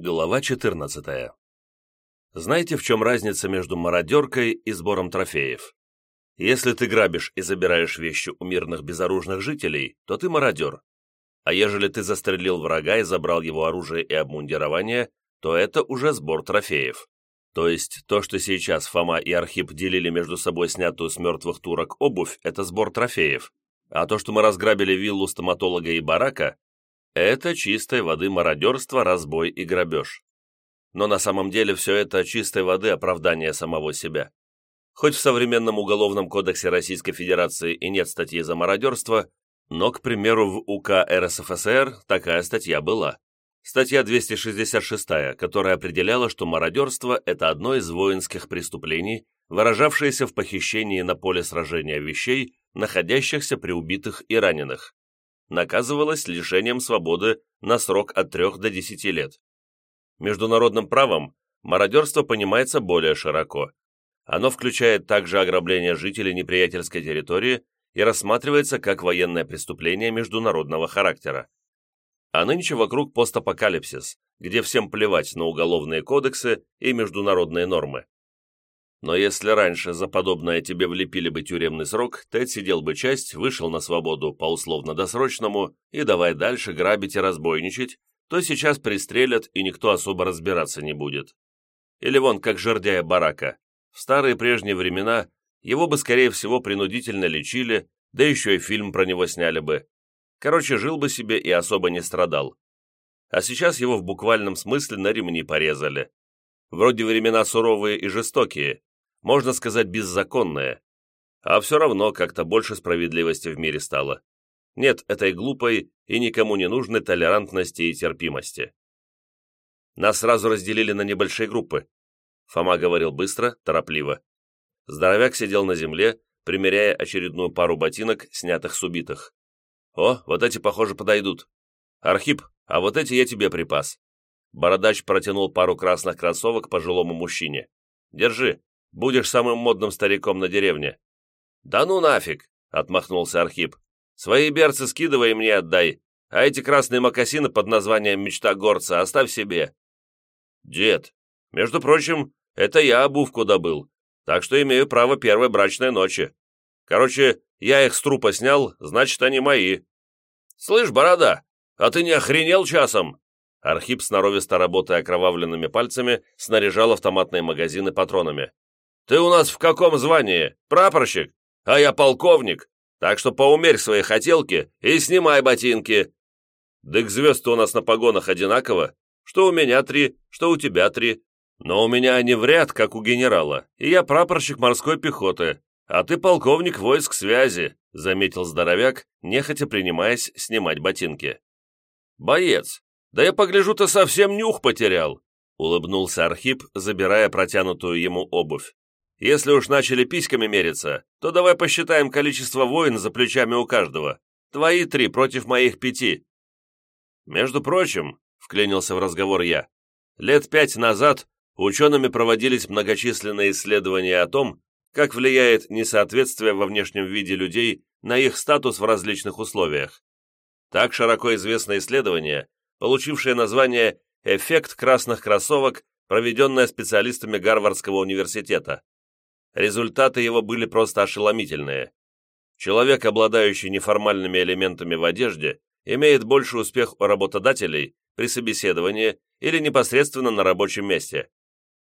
Глава 14. Знаете, в чем разница между мародеркой и сбором трофеев? Если ты грабишь и забираешь вещи у мирных безоружных жителей, то ты мародер. А ежели ты застрелил врага и забрал его оружие и обмундирование, то это уже сбор трофеев. То есть то, что сейчас Фома и Архип делили между собой снятую с мертвых турок обувь, это сбор трофеев. А то, что мы разграбили виллу стоматолога и барака, это чистой воды мародерство, разбой и грабеж. Но на самом деле все это чистой воды оправдание самого себя. Хоть в современном Уголовном кодексе Российской Федерации и нет статьи за мародерство, но, к примеру, в УК РСФСР такая статья была. Статья 266, которая определяла, что мародерство – это одно из воинских преступлений, выражавшееся в похищении на поле сражения вещей, находящихся при убитых и раненых наказывалось лишением свободы на срок от 3 до 10 лет. Международным правом мародерство понимается более широко. Оно включает также ограбление жителей неприятельской территории и рассматривается как военное преступление международного характера. А нынче вокруг постапокалипсис, где всем плевать на уголовные кодексы и международные нормы. Но если раньше за подобное тебе влепили бы тюремный срок, ты отсидел бы часть, вышел на свободу по условно-досрочному и давай дальше грабить и разбойничать, то сейчас пристрелят и никто особо разбираться не будет. Или вон, как жердяя барака. В старые прежние времена его бы, скорее всего, принудительно лечили, да еще и фильм про него сняли бы. Короче, жил бы себе и особо не страдал. А сейчас его в буквальном смысле на ремни порезали. Вроде времена суровые и жестокие, можно сказать, беззаконное. А все равно как-то больше справедливости в мире стало. Нет этой глупой и никому не нужной толерантности и терпимости. Нас сразу разделили на небольшие группы. Фома говорил быстро, торопливо. Здоровяк сидел на земле, примеряя очередную пару ботинок, снятых с убитых. «О, вот эти, похоже, подойдут. Архип, а вот эти я тебе припас». Бородач протянул пару красных кроссовок пожилому мужчине. «Держи, Будешь самым модным стариком на деревне». «Да ну нафиг!» — отмахнулся Архип. «Свои берцы скидывай и мне отдай, а эти красные мокасины под названием «Мечта горца» оставь себе». «Дед, между прочим, это я обувку добыл, так что имею право первой брачной ночи. Короче, я их с трупа снял, значит, они мои». «Слышь, борода, а ты не охренел часом?» Архип, сноровисто работая окровавленными пальцами, снаряжал автоматные магазины патронами. Ты у нас в каком звании? Прапорщик? А я полковник. Так что поумерь свои хотелки и снимай ботинки. Дык звезд у нас на погонах одинаково. Что у меня три, что у тебя три. Но у меня они в ряд, как у генерала, и я прапорщик морской пехоты, а ты полковник войск связи», заметил здоровяк, нехотя принимаясь снимать ботинки. «Боец, да я погляжу, ты совсем нюх потерял», улыбнулся Архип, забирая протянутую ему обувь. Если уж начали письками мериться, то давай посчитаем количество воин за плечами у каждого. Твои три против моих пяти. Между прочим, вклинился в разговор я, лет пять назад учеными проводились многочисленные исследования о том, как влияет несоответствие во внешнем виде людей на их статус в различных условиях. Так широко известно исследование, получившее название «Эффект красных кроссовок», проведенное специалистами Гарвардского университета. Результаты его были просто ошеломительные. Человек, обладающий неформальными элементами в одежде, имеет больше успех у работодателей при собеседовании или непосредственно на рабочем месте.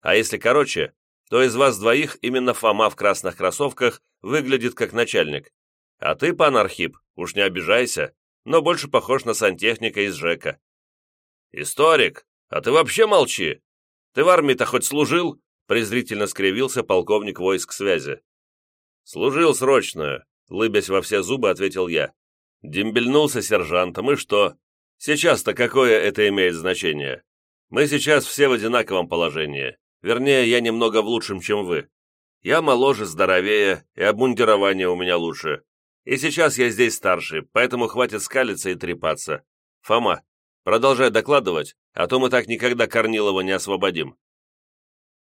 А если короче, то из вас двоих именно Фома в красных кроссовках выглядит как начальник. А ты, пан Архип, уж не обижайся, но больше похож на сантехника из ЖЭКа. Историк, а ты вообще молчи. Ты в армии-то хоть служил? Презрительно скривился полковник войск связи. «Служил срочную», — лыбясь во все зубы, ответил я. Дембельнулся сержантом, и что? Сейчас-то какое это имеет значение? Мы сейчас все в одинаковом положении. Вернее, я немного в лучшем, чем вы. Я моложе, здоровее, и обмундирование у меня лучше. И сейчас я здесь старший, поэтому хватит скалиться и трепаться. Фома, продолжай докладывать, а то мы так никогда Корнилова не освободим.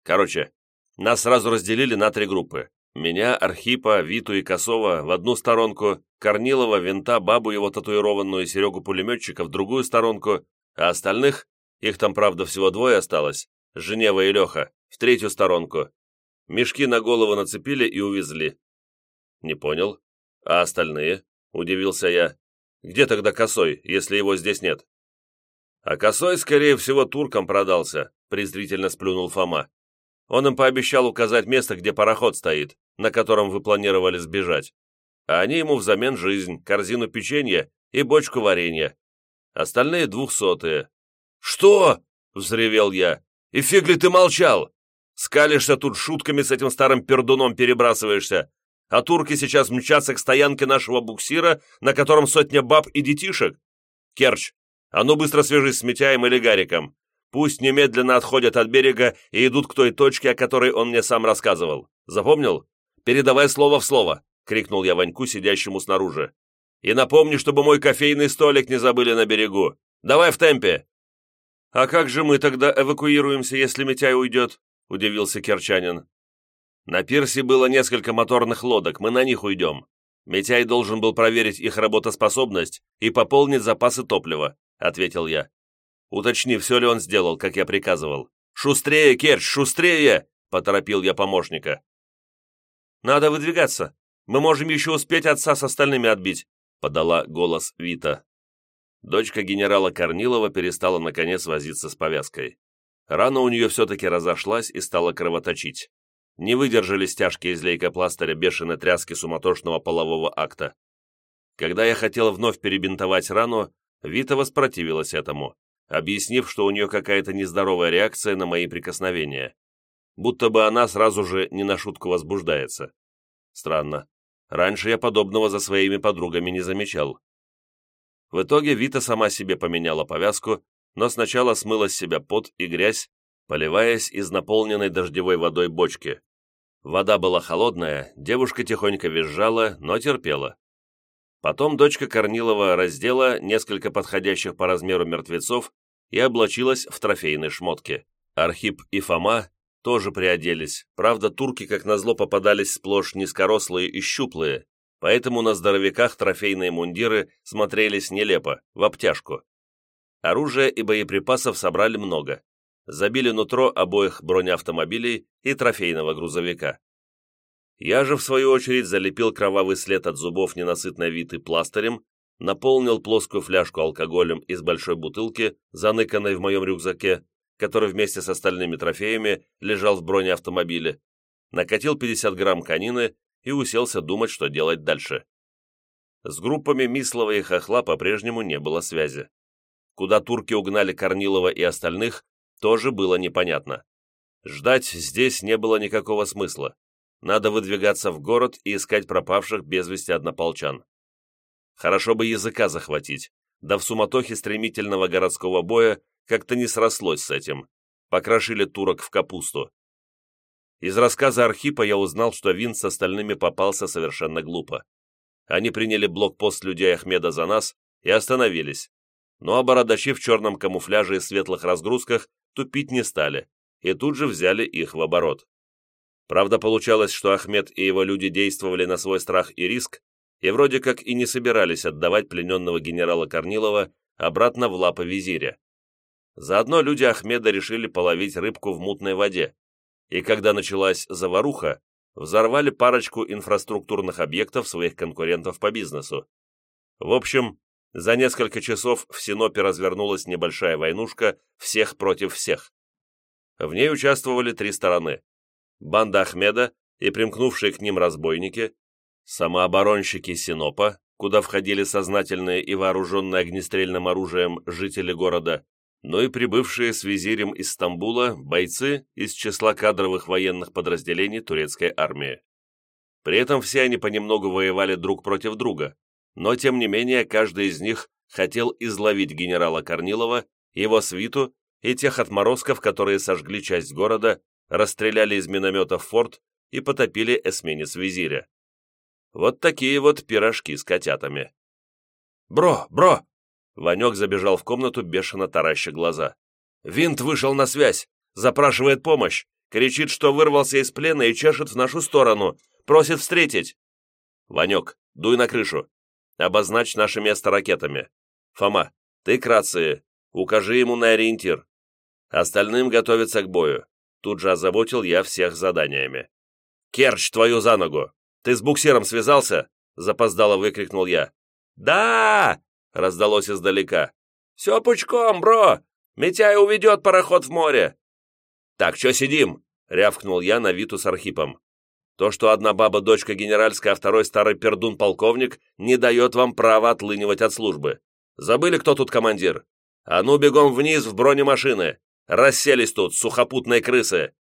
Короче, нас сразу разделили на три группы. Меня, Архипа, Виту и Косова в одну сторонку, Корнилова, Винта, бабу его татуированную Серегу-пулеметчика в другую сторонку, а остальных Их там, правда, всего двое осталось, Женева и Леха, в третью сторонку. Мешки на голову нацепили и увезли. Не понял. А остальные? Удивился я. Где тогда Косой, если его здесь нет? А Косой, скорее всего, туркам продался, презрительно сплюнул Фома. Он им пообещал указать место, где пароход стоит, на котором вы планировали сбежать. А они ему взамен жизнь, корзину печенья и бочку варенья. Остальные двухсотые. «Что?» — взревел я. «И фиг ли ты молчал? Скалишься тут шутками с этим старым пердуном перебрасываешься, а турки сейчас мчатся к стоянке нашего буксира, на котором сотня баб и детишек. Керч, а ну быстро свяжись с Митяем или Гариком. Пусть немедленно отходят от берега и идут к той точке, о которой он мне сам рассказывал. Запомнил? Передавай слово в слово!» — крикнул я Ваньку, сидящему снаружи. «И напомни, чтобы мой кофейный столик не забыли на берегу. Давай в темпе!» «А как же мы тогда эвакуируемся, если Митяй уйдет?» — удивился Керчанин. «На пирсе было несколько моторных лодок, мы на них уйдем. Митяй должен был проверить их работоспособность и пополнить запасы топлива», — ответил я. Уточни, все ли он сделал, как я приказывал. «Шустрее, Керч, шустрее!» — поторопил я помощника. «Надо выдвигаться. Мы можем еще успеть отца с остальными отбить», — подала голос Вита. Дочка генерала Корнилова перестала наконец возиться с повязкой. Рана у нее все-таки разошлась и стала кровоточить. Не выдержали стяжки из лейкопластыря бешеной тряски суматошного полового акта. Когда я хотел вновь перебинтовать рану, Вита воспротивилась этому объяснив, что у нее какая-то нездоровая реакция на мои прикосновения. Будто бы она сразу же не на шутку возбуждается. Странно. Раньше я подобного за своими подругами не замечал. В итоге Вита сама себе поменяла повязку, но сначала смыла с себя пот и грязь, поливаясь из наполненной дождевой водой бочки. Вода была холодная, девушка тихонько визжала, но терпела. Потом дочка Корнилова раздела несколько подходящих по размеру мертвецов и облачилась в трофейные шмотки. Архип и Фома тоже приоделись, правда, турки, как назло, попадались сплошь низкорослые и щуплые, поэтому на здоровяках трофейные мундиры смотрелись нелепо, в обтяжку. Оружия и боеприпасов собрали много. Забили нутро обоих бронеавтомобилей и трофейного грузовика. Я же, в свою очередь, залепил кровавый след от зубов ненасытной виты пластырем наполнил плоскую фляжку алкоголем из большой бутылки, заныканной в моем рюкзаке, который вместе с остальными трофеями лежал в бронеавтомобиле, накатил 50 грамм конины и уселся думать, что делать дальше. С группами Мислова и Хохла по-прежнему не было связи. Куда турки угнали Корнилова и остальных, тоже было непонятно. Ждать здесь не было никакого смысла. Надо выдвигаться в город и искать пропавших без вести однополчан. Хорошо бы языка захватить, да в суматохе стремительного городского боя как-то не срослось с этим. Покрошили турок в капусту. Из рассказа Архипа я узнал, что Вин с остальными попался совершенно глупо. Они приняли блокпост людей Ахмеда за нас и остановились. Ну а бородачи в черном камуфляже и светлых разгрузках тупить не стали, и тут же взяли их в оборот. Правда, получалось, что Ахмед и его люди действовали на свой страх и риск, и вроде как и не собирались отдавать плененного генерала Корнилова обратно в лапы визиря. Заодно люди Ахмеда решили половить рыбку в мутной воде, и когда началась заваруха, взорвали парочку инфраструктурных объектов своих конкурентов по бизнесу. В общем, за несколько часов в Синопе развернулась небольшая войнушка всех против всех. В ней участвовали три стороны. Банда Ахмеда и примкнувшие к ним разбойники, Самооборонщики Синопа, куда входили сознательные и вооруженные огнестрельным оружием жители города, но и прибывшие с визирем из Стамбула бойцы из числа кадровых военных подразделений турецкой армии. При этом все они понемногу воевали друг против друга, но тем не менее каждый из них хотел изловить генерала Корнилова, его свиту и тех отморозков, которые сожгли часть города, расстреляли из минометов форт и потопили эсминец визиря. Вот такие вот пирожки с котятами. «Бро, бро!» Ванек забежал в комнату, бешено тараща глаза. «Винт вышел на связь! Запрашивает помощь! Кричит, что вырвался из плена и чешет в нашу сторону! Просит встретить!» «Ванек, дуй на крышу! Обозначь наше место ракетами! Фома, ты к рации! Укажи ему на ориентир! Остальным готовиться к бою. Тут же озаботил я всех заданиями. «Керч, твою за ногу! Ты с буксиром связался?» Запоздало выкрикнул я. «Да!» — раздалось издалека. «Все пучком, бро! Митяй уведет пароход в море!» «Так, что сидим?» — рявкнул я на Виту с Архипом. «То, что одна баба дочка генеральская, а второй старый пердун-полковник, не дает вам права отлынивать от службы. Забыли, кто тут командир? А ну, бегом вниз в бронемашины! Расселись тут, сухопутные крысы!»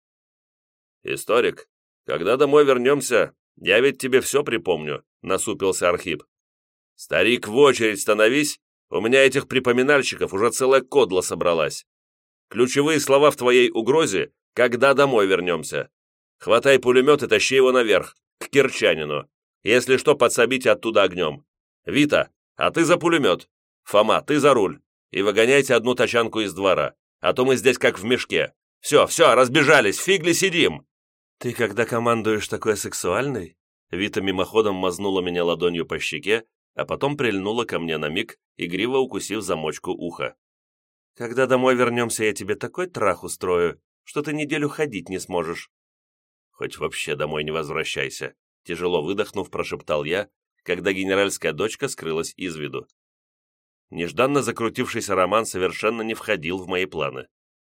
«Историк, когда домой вернемся, я ведь тебе все припомню», — насупился Архип. «Старик, в очередь становись, у меня этих припоминальщиков уже целая кодла собралась. Ключевые слова в твоей угрозе «когда домой вернемся». Хватай пулемет и тащи его наверх, к Кирчанину. Если что, подсобите оттуда огнем. Вита, а ты за пулемет. Фома, ты за руль. И выгоняйте одну тачанку из двора а то мы здесь как в мешке. Все, все, разбежались, фигли сидим!» «Ты, когда командуешь такой сексуальный?» Вита мимоходом мазнула меня ладонью по щеке, а потом прильнула ко мне на миг, игриво укусив замочку уха. «Когда домой вернемся, я тебе такой трах устрою, что ты неделю ходить не сможешь». «Хоть вообще домой не возвращайся», — тяжело выдохнув, прошептал я, когда генеральская дочка скрылась из виду. Нежданно закрутившийся роман совершенно не входил в мои планы.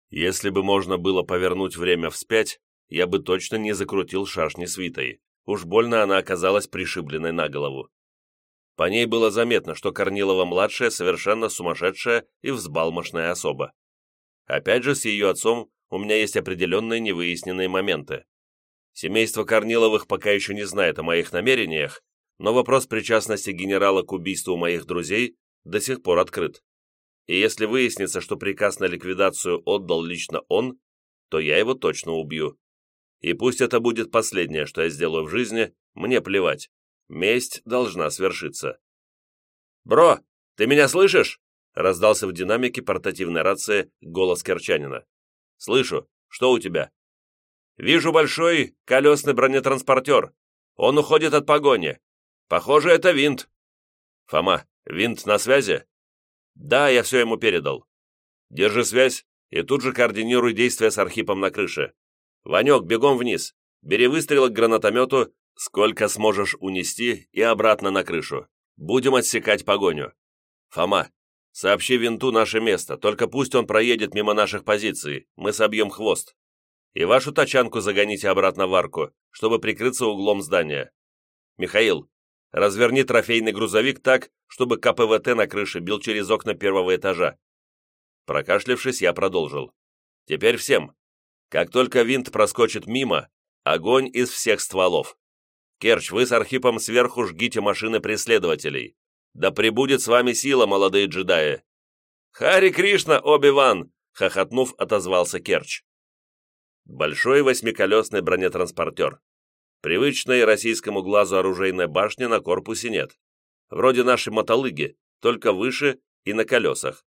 Если бы можно было повернуть время вспять, я бы точно не закрутил шашни свитой. Уж больно она оказалась пришибленной на голову. По ней было заметно, что Корнилова-младшая совершенно сумасшедшая и взбалмошная особа. Опять же, с ее отцом у меня есть определенные невыясненные моменты. Семейство Корниловых пока еще не знает о моих намерениях, но вопрос причастности генерала к убийству моих друзей до сих пор открыт. И если выяснится, что приказ на ликвидацию отдал лично он, то я его точно убью. И пусть это будет последнее, что я сделаю в жизни, мне плевать. Месть должна свершиться. «Бро, ты меня слышишь?» раздался в динамике портативной рации голос Керчанина. «Слышу. Что у тебя?» «Вижу большой колесный бронетранспортер. Он уходит от погони. Похоже, это винт». «Фома, Винт на связи?» «Да, я все ему передал». «Держи связь и тут же координируй действия с Архипом на крыше. Ванек, бегом вниз. Бери выстрелы к гранатомету, сколько сможешь унести, и обратно на крышу. Будем отсекать погоню. Фома, сообщи винту наше место, только пусть он проедет мимо наших позиций, мы собьем хвост. И вашу тачанку загоните обратно в арку, чтобы прикрыться углом здания. Михаил, Разверни трофейный грузовик так, чтобы КПВТ на крыше бил через окна первого этажа. Прокашлявшись, я продолжил. Теперь всем. Как только винт проскочит мимо, огонь из всех стволов. Керч, вы с Архипом сверху жгите машины преследователей. Да пребудет с вами сила, молодые джедаи. Хари Кришна, Оби-Ван! Хохотнув, отозвался Керч. Большой восьмиколесный бронетранспортер. Привычной российскому глазу оружейной башни на корпусе нет. Вроде нашей мотолыги, только выше и на колесах.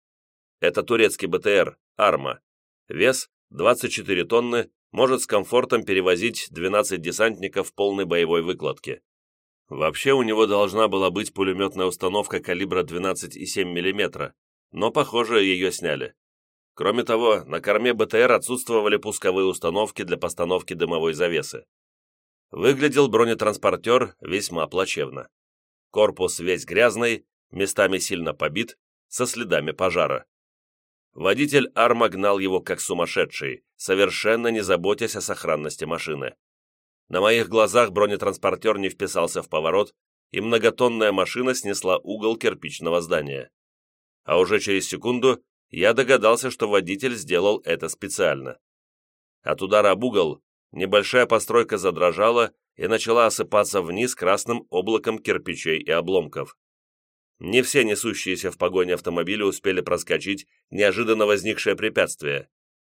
Это турецкий БТР «Арма». Вес 24 тонны, может с комфортом перевозить 12 десантников полной боевой выкладки. Вообще у него должна была быть пулеметная установка калибра 12,7 мм, но, похоже, ее сняли. Кроме того, на корме БТР отсутствовали пусковые установки для постановки дымовой завесы. Выглядел бронетранспортер весьма плачевно. Корпус весь грязный, местами сильно побит, со следами пожара. Водитель Арма гнал его как сумасшедший, совершенно не заботясь о сохранности машины. На моих глазах бронетранспортер не вписался в поворот, и многотонная машина снесла угол кирпичного здания. А уже через секунду я догадался, что водитель сделал это специально. От удара об угол небольшая постройка задрожала и начала осыпаться вниз красным облаком кирпичей и обломков. Не все несущиеся в погоне автомобили успели проскочить неожиданно возникшее препятствие.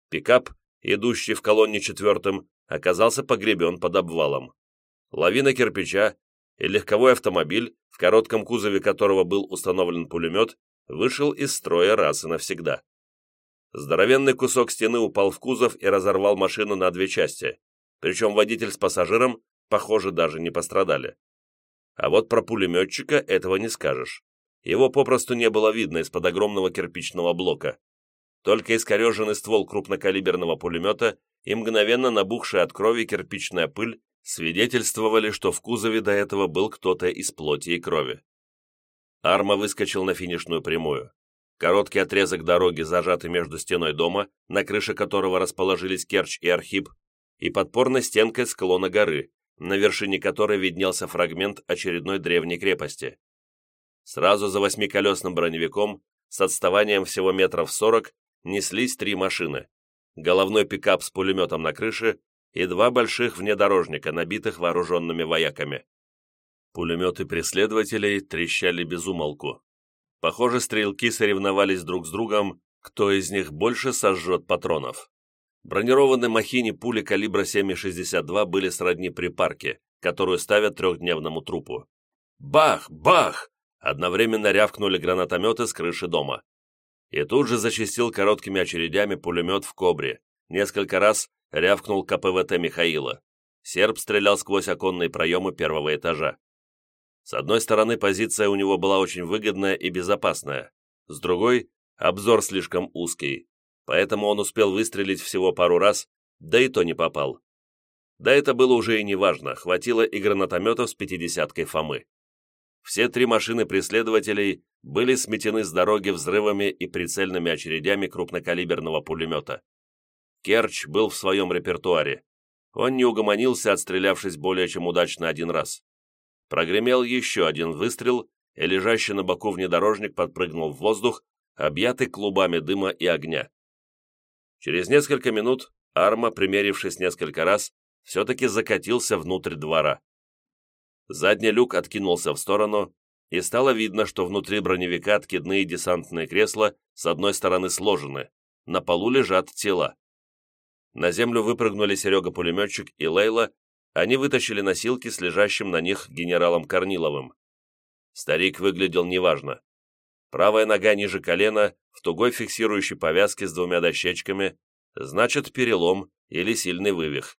Пикап, идущий в колонне четвертым, оказался погребен под обвалом. Лавина кирпича и легковой автомобиль, в коротком кузове которого был установлен пулемет, вышел из строя раз и навсегда. Здоровенный кусок стены упал в кузов и разорвал машину на две части причем водитель с пассажиром, похоже, даже не пострадали. А вот про пулеметчика этого не скажешь. Его попросту не было видно из-под огромного кирпичного блока. Только искореженный ствол крупнокалиберного пулемета и мгновенно набухшая от крови кирпичная пыль свидетельствовали, что в кузове до этого был кто-то из плоти и крови. Арма выскочил на финишную прямую. Короткий отрезок дороги, зажатый между стеной дома, на крыше которого расположились Керчь и Архип, и подпорной стенкой склона горы, на вершине которой виднелся фрагмент очередной древней крепости. Сразу за восьмиколесным броневиком, с отставанием всего метров сорок, неслись три машины. Головной пикап с пулеметом на крыше и два больших внедорожника, набитых вооруженными вояками. Пулеметы преследователей трещали без умолку. Похоже, стрелки соревновались друг с другом, кто из них больше сожжет патронов. Бронированные махини пули калибра 7,62 были сродни припарке, которую ставят трехдневному трупу. Бах! Бах! Одновременно рявкнули гранатометы с крыши дома. И тут же зачистил короткими очередями пулемет в «Кобре». Несколько раз рявкнул КПВТ Михаила. Серб стрелял сквозь оконные проемы первого этажа. С одной стороны, позиция у него была очень выгодная и безопасная, с другой – обзор слишком узкий, поэтому он успел выстрелить всего пару раз, да и то не попал. Да это было уже и не важно, хватило и гранатометов с пятидесяткой Фомы. Все три машины преследователей были сметены с дороги взрывами и прицельными очередями крупнокалиберного пулемета. Керч был в своем репертуаре. Он не угомонился, отстрелявшись более чем удачно один раз. Прогремел еще один выстрел, и лежащий на боку внедорожник подпрыгнул в воздух, объятый клубами дыма и огня. Через несколько минут Арма, примерившись несколько раз, все-таки закатился внутрь двора. Задний люк откинулся в сторону, и стало видно, что внутри броневика откидные десантные кресла с одной стороны сложены, на полу лежат тела. На землю выпрыгнули Серега-пулеметчик и Лейла, они вытащили носилки с лежащим на них генералом Корниловым. Старик выглядел неважно. Правая нога ниже колена, в тугой фиксирующей повязке с двумя дощечками, значит перелом или сильный вывих.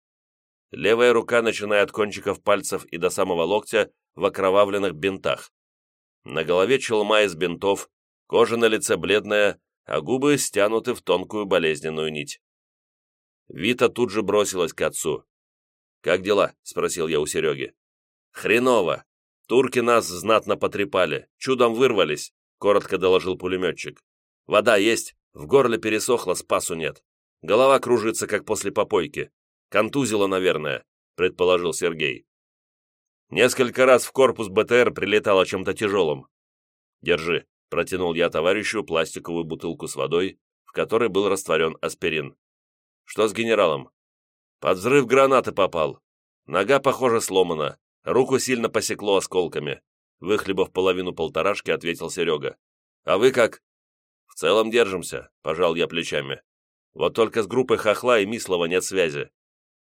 Левая рука, начиная от кончиков пальцев и до самого локтя, в окровавленных бинтах. На голове челма из бинтов, кожа на лице бледная, а губы стянуты в тонкую болезненную нить. Вита тут же бросилась к отцу. «Как дела?» — спросил я у Сереги. «Хреново. Турки нас знатно потрепали, чудом вырвались», — коротко доложил пулеметчик. «Вода есть, в горле пересохло, спасу нет. Голова кружится, как после попойки. Контузило, наверное», — предположил Сергей. «Несколько раз в корпус БТР прилетало чем-то тяжелым». «Держи», — протянул я товарищу пластиковую бутылку с водой, в которой был растворен аспирин. «Что с генералом?» Под взрыв гранаты попал. Нога, похоже, сломана. Руку сильно посекло осколками. Выхлебав половину полторашки, ответил Серега. А вы как? В целом держимся, пожал я плечами. Вот только с группой Хохла и Мислова нет связи.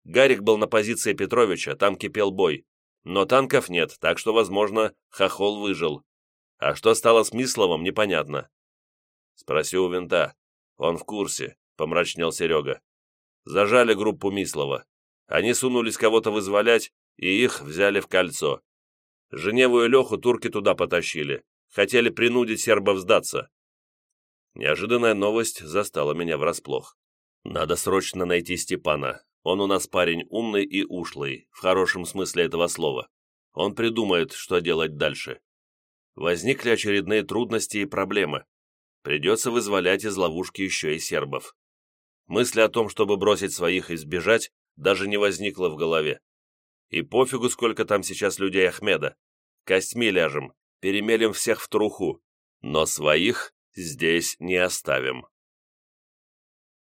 Гарик был на позиции Петровича, там кипел бой. Но танков нет, так что, возможно, Хохол выжил. А что стало с Мисловым, непонятно. Спроси у винта. Он в курсе, помрачнел Серега. Зажали группу Мислова. Они сунулись кого-то вызволять, и их взяли в кольцо. Женеву и Леху турки туда потащили. Хотели принудить сербов сдаться. Неожиданная новость застала меня врасплох. Надо срочно найти Степана. Он у нас парень умный и ушлый, в хорошем смысле этого слова. Он придумает, что делать дальше. Возникли очередные трудности и проблемы. Придется вызволять из ловушки еще и сербов. Мысли о том, чтобы бросить своих и сбежать, даже не возникло в голове. И пофигу, сколько там сейчас людей Ахмеда. Костьми ляжем, перемелем всех в труху, но своих здесь не оставим.